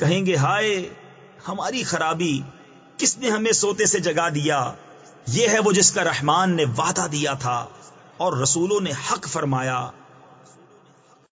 کہیں گے، ہائے، ہماری خرابی، کس نے ہمیں سوتے سے جگا دیا؟ یہ ہے وہ جس کا رحمان نے وعدہ دیا تھا اور رسولوں نے حق فرمایا۔